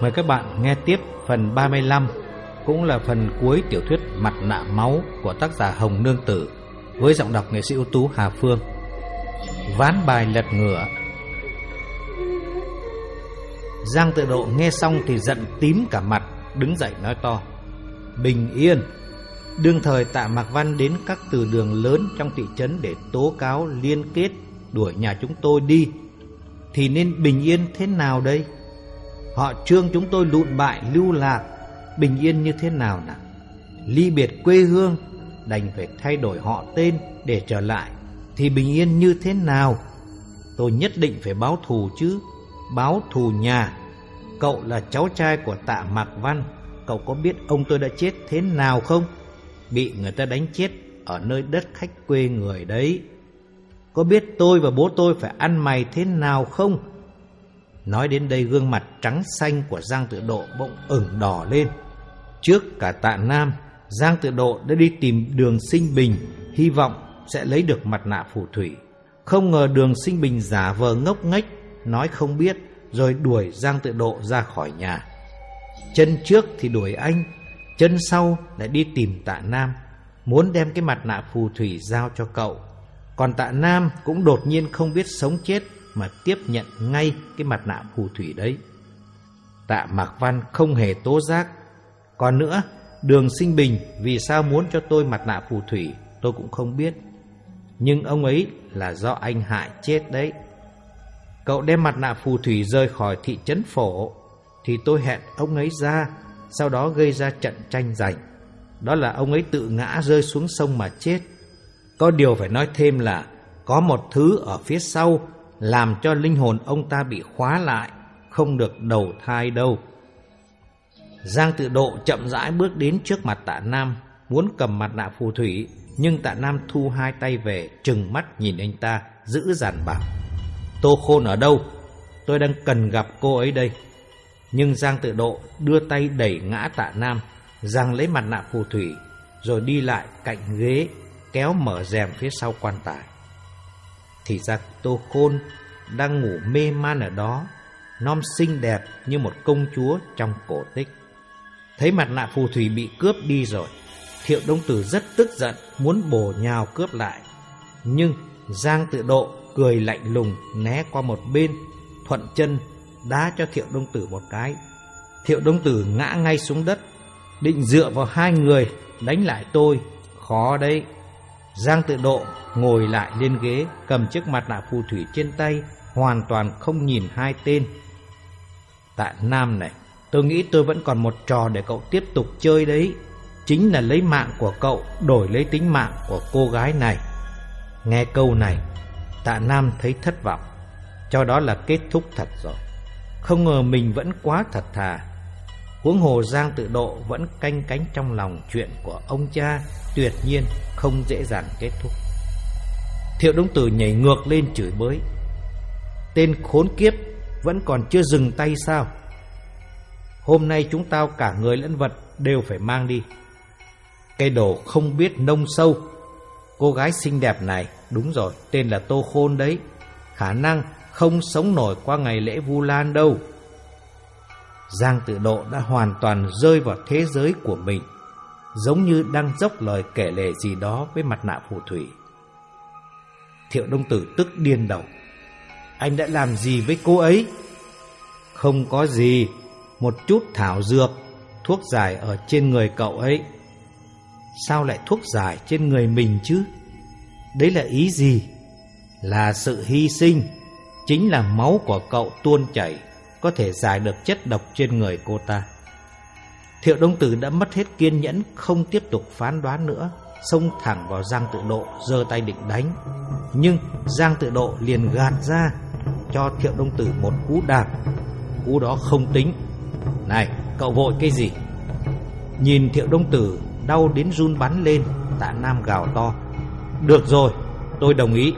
Mời các bạn nghe tiếp phần 35 cũng là phần cuối tiểu thuyết Mặt nạ máu của tác giả Hồng Nương Tử với giọng đọc nghệ sĩ ưu tú Hà Phương. Ván bài lật ngửa. Giang Tự Độ nghe xong thì giận tím cả mặt, đứng dậy nói to: "Bình yên." Đương thời Tạ Mạc Văn đến các từ đường lớn trong thị trấn để tố cáo, liên kết đuổi nhà chúng tôi đi. Thì nên bình yên thế nào đây? Họ trương chúng tôi lụn bại, lưu lạc. Bình yên như thế nào nào? Ly biệt quê hương, Đành phải thay đổi họ tên để trở lại. Thì bình yên như thế nào? Tôi nhất định phải báo thù chứ. Báo thù nhà. Cậu là cháu trai của tạ Mạc Văn. Cậu có biết ông tôi đã chết thế nào không? Bị người ta đánh chết Ở nơi đất khách quê người đấy Có biết tôi và bố tôi phải ăn mày thế nào không Nói đến đây gương mặt trắng xanh của Giang Tự Độ bỗng ửng đỏ lên. Trước cả tạ Nam, Giang Tự Độ đã đi tìm đường sinh bình, hy vọng sẽ lấy được mặt nạ phù thủy. Không ngờ đường sinh bình giả vờ ngốc nghếch, nói không biết, rồi đuổi Giang Tự Độ ra khỏi nhà. Chân trước thì đuổi anh, chân sau lại đi tìm tạ Nam, muốn đem cái mặt nạ phù thủy giao cho cậu. Còn tạ Nam cũng đột nhiên không biết sống chết mà tiếp nhận ngay cái mặt nạ phù thủy đấy. Tạ Mạc Văn không hề tố giác. Còn nữa, đường sinh bình vì sao muốn cho tôi mặt nạ phù thủy tôi cũng không biết. Nhưng ông ấy là do anh hại chết đấy. Cậu đem mặt nạ phù thủy rời khỏi thị trấn phổ thì tôi hẹn ông ấy ra, sau đó gây ra trận tranh giành. Đó là ông ấy tự ngã rơi xuống sông mà chết. Có điều phải nói thêm là có một thứ ở phía sau làm cho linh hồn ông ta bị khóa lại, không được đầu thai đâu. Giang tự độ chậm rãi bước đến trước mặt tạ Nam, muốn cầm mặt nạ phù thủy, nhưng tạ Nam thu hai tay về, trừng mắt nhìn anh ta, giữ dàn bảo. Tô Khôn ở đâu? Tôi đang cần gặp cô ấy đây. Nhưng Giang tự độ đưa tay đẩy ngã tạ Nam, Giang lấy mặt nạ phù thủy, rồi đi lại cạnh ghế, kéo mở rèm phía sau quan tài. Thì ra Tô Khôn đang ngủ mê man ở đó, non xinh đẹp như một công chúa trong cổ tích. Thấy mặt nạ phù thủy bị cướp đi rồi, Thiệu Đông Tử rất tức giận, muốn bổ nhào cướp lại. Nhưng Giang tự độ cười lạnh lùng né qua một bên, thuận chân đá cho Thiệu Đông Tử một cái. Thiệu Đông Tử ngã ngay xuống đất, định dựa vào hai người đánh lại tôi, khó đấy. Giang tự độ ngồi lại lên ghế, cầm chiếc mặt nạ phù thủy trên tay, hoàn toàn không nhìn hai tên. Tạ Nam này, tôi nghĩ tôi vẫn còn một trò để cậu tiếp tục chơi đấy. Chính là lấy mạng của cậu đổi lấy tính mạng của cô gái này. Nghe câu này, tạ Nam thấy thất vọng, cho đó là kết thúc thật rồi. Không ngờ mình vẫn quá thật thà. Huống hồ Giang tự độ vẫn canh cánh trong lòng chuyện của ông cha tuyệt nhiên không dễ dàng kết thúc. Thiệu Đông Tử nhảy ngược lên chửi bới. Tên khốn kiếp vẫn còn chưa dừng tay sao? Hôm nay chúng tao cả người lẫn vật đều phải mang đi. Cây đồ không biết nông sâu. Cô gái xinh đẹp này, đúng rồi, tên là Tô Khôn đấy. Khả năng không sống nổi qua ngày lễ Vu Lan đâu. Giang tự độ đã hoàn toàn rơi vào thế giới của mình, giống như đang dốc lời kể lể gì đó với mặt nạ phù thủy. Thiệu Đông Tử tức điên đầu. Anh đã làm gì với cô ấy? Không có gì, một chút thảo dược, thuốc giải ở trên người cậu ấy. Sao lại thuốc giải trên người mình chứ? Đấy là ý gì? Là sự hy sinh, chính là máu của cậu tuôn chảy, có thể giải được chất độc trên người cô ta. Thiệu Đông Tử đã mất hết kiên nhẫn, không tiếp tục phán đoán nữa xông thẳng vào Giang Tự Độ, giơ tay định đánh. Nhưng Giang Tự Độ liền gạt ra, cho Thiệu Đông Tử một cú đạp. Cú đó không tính. Này, cậu vội cái gì? Nhìn Thiệu Đông Tử đau đến run bắn lên, tạ Nam gào to. Được rồi, tôi đồng ý,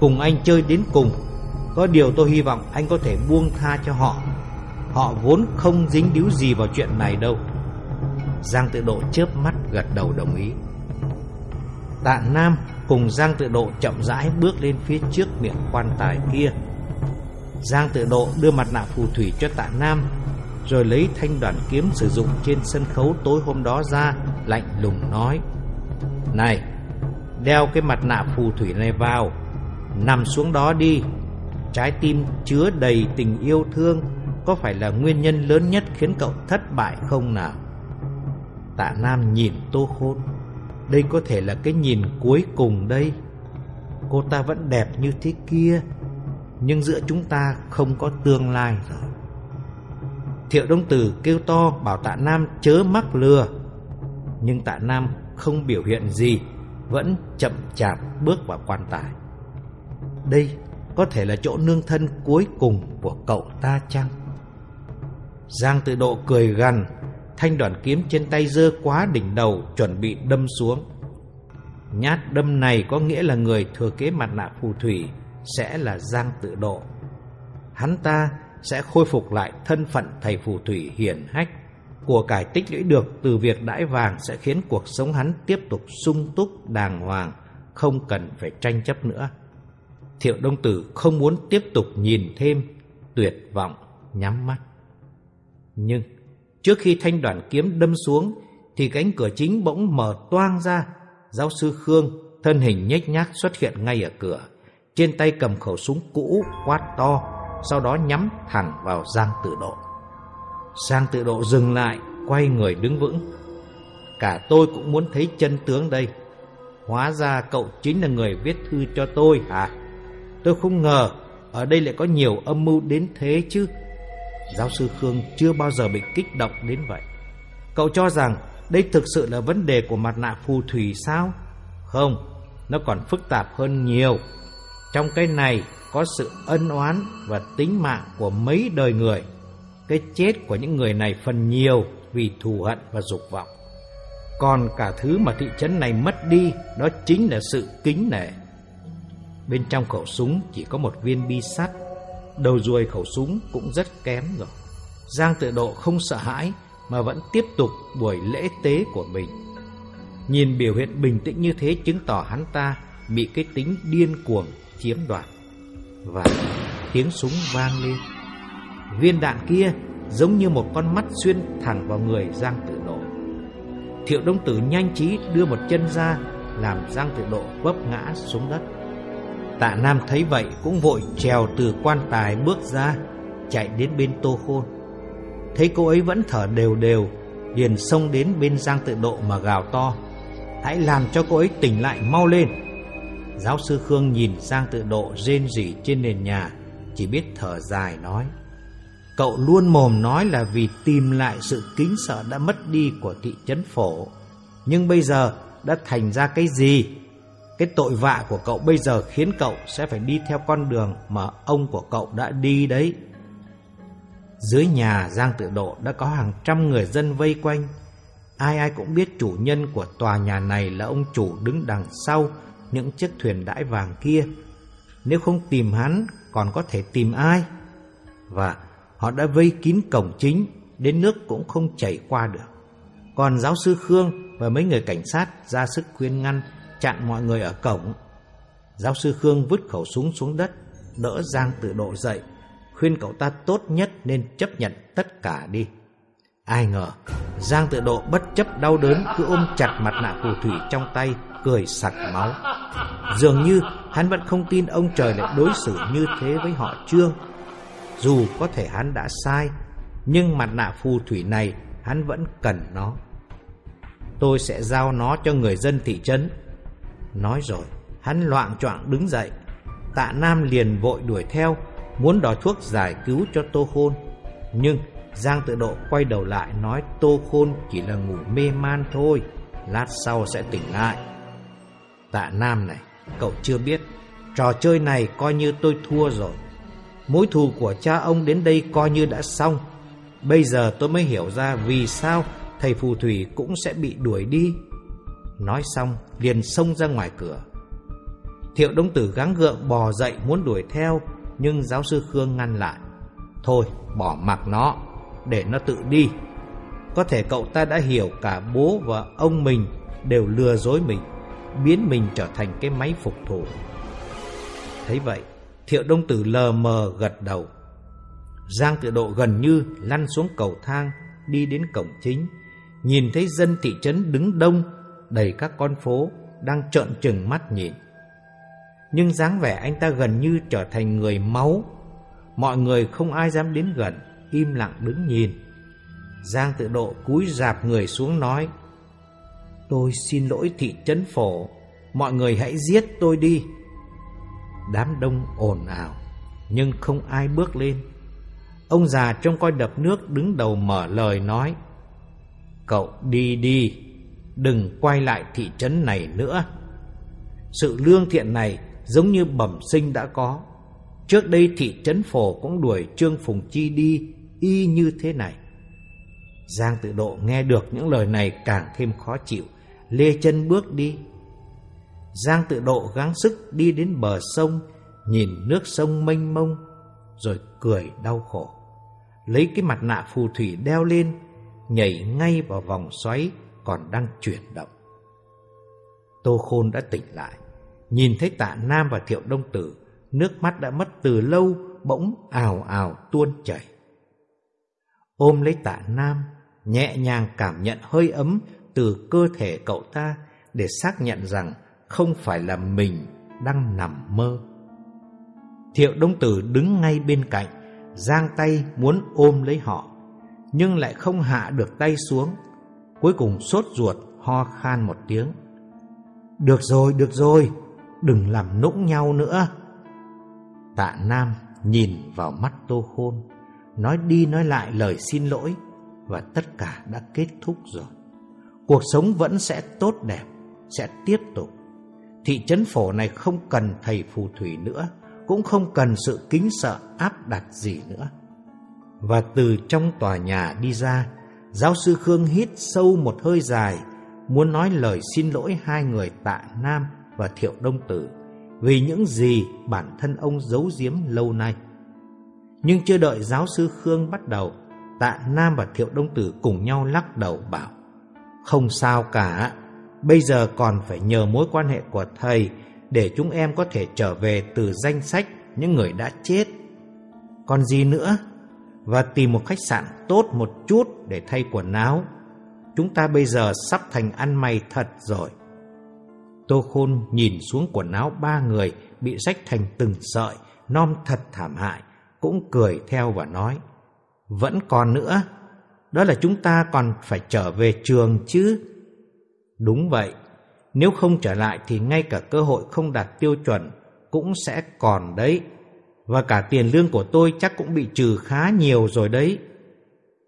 cùng anh chơi đến cùng. Có điều tôi hy vọng anh có thể buông tha cho họ. Họ vốn không dính díu gì vào chuyện này đâu. Giang tự độ chớp mắt gật đầu đồng ý. Tạ Nam cùng Giang Tự Độ chậm rãi bước lên phía trước miệng quan tài kia. Giang Tự Độ đưa mặt nạ phù thủy cho Tạ Nam, rồi lấy thanh đoàn kiếm sử dụng trên sân khấu tối hôm đó ra, lạnh lùng nói: "Này, đeo cái mặt nạ phù thủy này vào, nằm xuống đó đi." Trái tim chứa đầy tình yêu thương có phải là nguyên nhân lớn nhất khiến cậu thất bại không nào? Tạ Nam nhìn Tô Khôn. Đây có thể là cái nhìn cuối cùng đây. Cô ta vẫn đẹp như thế kia, nhưng giữa chúng ta không có tương lai rồi. Thiệu Đông Tử kêu to bảo Tạ Nam chớ mắc lừa. Nhưng Tạ Nam không biểu hiện gì, vẫn chậm chạp bước vào quan tài. Đây có thể là chỗ nương thân cuối cùng của cậu ta chăng? Giang tự độ cười gằn, thanh đoàn kiếm trên tay dơ quá đỉnh đầu chuẩn bị đâm xuống. Nhát đâm này có nghĩa là người thừa kế mặt nạ phù thủy sẽ là Giang tự độ. Hắn ta sẽ khôi phục lại thân phận thầy phù thủy hiển hách. Của cải tích lũy được từ việc đãi vàng sẽ khiến cuộc sống hắn tiếp tục sung túc đàng hoàng, không cần phải tranh chấp nữa. Thiệu Đông Tử không muốn tiếp tục nhìn thêm, tuyệt vọng, nhắm mắt. Nhưng trước khi thanh đoàn kiếm đâm xuống thì cánh cửa chính bỗng mở toang ra. Giáo sư Khương thân hình nhếch nhác xuất hiện ngay ở cửa. Trên tay cầm khẩu súng cũ quát to, sau đó nhắm thẳng vào Giang Tự Độ. Giang Tự Độ dừng lại, quay người đứng vững. Cả tôi cũng muốn thấy chân tướng đây. Hóa ra cậu chính là người viết thư cho tôi hả? Tôi không ngờ ở đây lại có nhiều âm mưu đến thế chứ. Giáo sư Khương chưa bao giờ bị kích động đến vậy. Cậu cho rằng đây thực sự là vấn đề của mặt nạ phù thủy sao? Không, nó còn phức tạp hơn nhiều. Trong cái này có sự ân oán và tính mạng của mấy đời người. Cái chết của những người này phần nhiều vì thù hận và dục vọng. Còn cả thứ mà thị trấn này mất đi đó chính là sự kính nể. Bên trong khẩu súng chỉ có một viên bi sắt. Đầu ruồi khẩu súng cũng rất kém rồi. Giang tự độ không sợ hãi Mà vẫn tiếp tục buổi lễ tế của mình. Nhìn biểu hiện bình tĩnh như thế Chứng tỏ hắn ta bị cái tính điên cuồng chiếm đoạt. Và tiếng súng vang lên. Viên đạn kia giống như một con mắt xuyên thẳng vào người Giang tự độ. Thiệu Đông Tử nhanh trí đưa một chân ra, Làm Giang tự độ vấp ngã xuống đất. Tạ Nam thấy vậy cũng vội trèo từ quan tài bước ra, chạy đến bên Tô Khôn. Thấy cô ấy vẫn thở đều đều, liền xông đến bên Giang Tự Độ mà gào to. Hãy làm cho cô ấy tỉnh lại mau lên. Giáo sư Khương nhìn Giang Tự Độ rên rỉ trên nền nhà, chỉ biết thở dài nói. Cậu luôn mồm nói là vì tìm lại sự kính sợ đã mất đi của thị trấn phổ. Nhưng bây giờ đã thành ra cái gì cái tội vạ của cậu bây giờ khiến cậu sẽ phải đi theo con đường mà ông của cậu đã đi đấy. Dưới nhà Giang Tự Độ đã có hàng trăm người dân vây quanh. Ai ai cũng biết chủ nhân của tòa nhà này là ông chủ đứng đằng sau những chiếc thuyền đãi vàng kia. Nếu không tìm hắn, còn có thể tìm ai? Và họ đã vây kín cổng chính, đến nước cũng không chảy qua được. Còn giáo sư Khương và mấy người cảnh sát ra sức khuyên ngăn chặn mọi người ở cổng. Giáo sư Khương vứt khẩu súng xuống đất, đỡ Giang tự độ dậy, khuyên cậu ta tốt nhất nên chấp nhận tất cả đi. Ai ngờ, Giang tự độ bất chấp đau đớn cứ ôm chặt mặt nạ phù thủy trong tay, cười sặc máu. Dường như hắn vẫn không tin ông trời lại đối xử như thế với họ Trương. Dù có thể hắn đã sai, nhưng mặt nạ phù thủy này hắn vẫn cần nó. Tôi sẽ giao nó cho người dân thị trấn Nói rồi, hắn loạn choạng đứng dậy. Tạ Nam liền vội đuổi theo, muốn đòi thuốc giải cứu cho Tô Khôn. Nhưng Giang tự độ quay đầu lại nói Tô Khôn chỉ là ngủ mê man thôi, lát sau sẽ tỉnh lại. Tạ Nam này, cậu chưa biết, trò chơi này coi như tôi thua rồi. Mối thù của cha ông đến đây coi như đã xong. Bây giờ tôi mới hiểu ra vì sao thầy phù thủy cũng sẽ bị đuổi đi. Nói xong liền xông ra ngoài cửa Thiệu Đông Tử gắng gượng bò dậy muốn đuổi theo Nhưng giáo sư Khương ngăn lại Thôi bỏ mặc nó Để nó tự đi Có thể cậu ta đã hiểu cả bố và ông mình Đều lừa dối mình biến mình trở thành cái máy phục thủ. Thấy vậy, Thiệu Đông Tử lờ mờ gật đầu. Giang tự độ gần như lăn xuống cầu thang, đi đến cổng chính, nhìn thấy dân thị trấn đứng đông, đầy các con phố, đang trợn trừng mắt nhìn. Nhưng dáng vẻ anh ta gần như trở thành người máu, mọi người không ai dám đến gần, im lặng đứng nhìn. Giang tự độ cúi rạp người xuống nói, Tôi xin lỗi thị trấn phổ, mọi người hãy giết tôi đi. Đám đông ồn ào, nhưng không ai bước lên. Ông già trông coi đập nước đứng đầu mở lời nói, Cậu đi đi, đừng quay lại thị trấn này nữa. Sự lương thiện này giống như bẩm sinh đã có. Trước đây thị trấn phổ cũng đuổi Trương Phùng Chi đi y như thế này. Giang tự độ nghe được những lời này càng thêm khó chịu, lê chân bước đi. Giang tự độ gắng sức đi đến bờ sông, nhìn nước sông mênh mông, rồi cười đau khổ. Lấy cái mặt nạ phù thủy đeo lên, nhảy ngay vào vòng xoáy còn đang chuyển động. Tô Khôn đã tỉnh lại, nhìn thấy tạ Nam và Thiệu Đông Tử, nước mắt đã mất từ lâu, bỗng ào ào tuôn chảy. Ôm lấy tạ Nam, nhẹ nhàng cảm nhận hơi ấm từ cơ thể cậu ta để xác nhận rằng không phải là mình đang nằm mơ. Thiệu Đông Tử đứng ngay bên cạnh, giang tay muốn ôm lấy họ, nhưng lại không hạ được tay xuống. Cuối cùng sốt ruột, ho khan một tiếng. Được rồi, được rồi, đừng làm nũng nhau nữa. Tạ Nam nhìn vào mắt Tô Khôn, nói đi nói lại lời xin lỗi và tất cả đã kết thúc rồi. Cuộc sống vẫn sẽ tốt đẹp, sẽ tiếp tục. Thị trấn phổ này không cần thầy phù thủy nữa, cũng không cần sự kính sợ áp đặt gì nữa. Và từ trong tòa nhà đi ra, giáo sư Khương hít sâu một hơi dài, muốn nói lời xin lỗi hai người tạ Nam và Thiệu Đông Tử vì những gì bản thân ông giấu giếm lâu nay. Nhưng chưa đợi giáo sư Khương bắt đầu, tạ Nam và Thiệu Đông Tử cùng nhau lắc đầu bảo Không sao cả, bây giờ còn phải nhờ mối quan hệ của thầy để chúng em có thể trở về từ danh sách những người đã chết. Còn gì nữa? Và tìm một khách sạn tốt một chút để thay quần áo. Chúng ta bây giờ sắp thành ăn mày thật rồi. Tô Khôn nhìn xuống quần áo ba người bị rách thành từng sợi, non thật thảm hại, cũng cười theo và nói, vẫn còn nữa, đó là chúng ta còn phải trở về trường chứ. Đúng vậy, nếu không trở lại thì ngay cả cơ hội không đạt tiêu chuẩn cũng sẽ còn đấy. Và cả tiền lương của tôi chắc cũng bị trừ khá nhiều rồi đấy.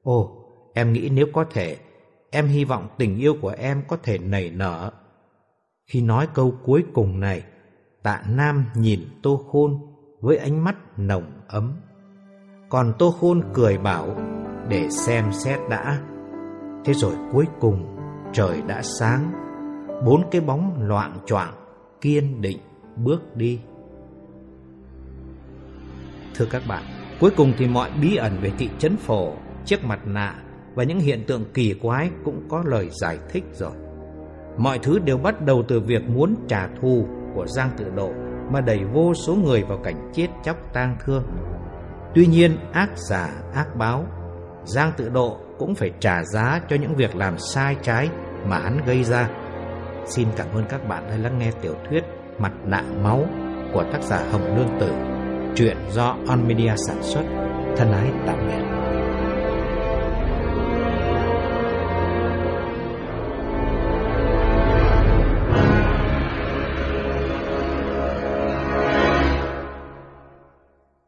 Ồ, em nghĩ nếu có thể, em hy vọng tình yêu của em có thể nảy nở. Khi nói câu cuối cùng này, tạ Nam nhìn Tô Khôn với ánh mắt nồng ấm. Còn Tô Khôn cười bảo, để xem xét đã. Thế rồi cuối cùng, trời đã sáng, bốn cái bóng loạn choạng kiên định bước đi. Thưa các bạn, cuối cùng thì mọi bí ẩn về thị trấn phổ, chiếc mặt nạ và những hiện tượng kỳ quái cũng có lời giải thích rồi. Mọi thứ đều bắt đầu từ việc muốn trả thù của Giang Tự Độ mà đẩy vô số người vào cảnh chết chóc tang thương. Tuy nhiên, ác giả ác báo, Giang Tự Độ cũng phải trả giá cho những việc làm sai trái mà hắn gây ra. Xin cảm ơn các bạn đã lắng nghe tiểu thuyết Mặt nạ máu của tác giả Hồng Lương Tử, truyện do On Media sản xuất. Thân ái tạm biệt.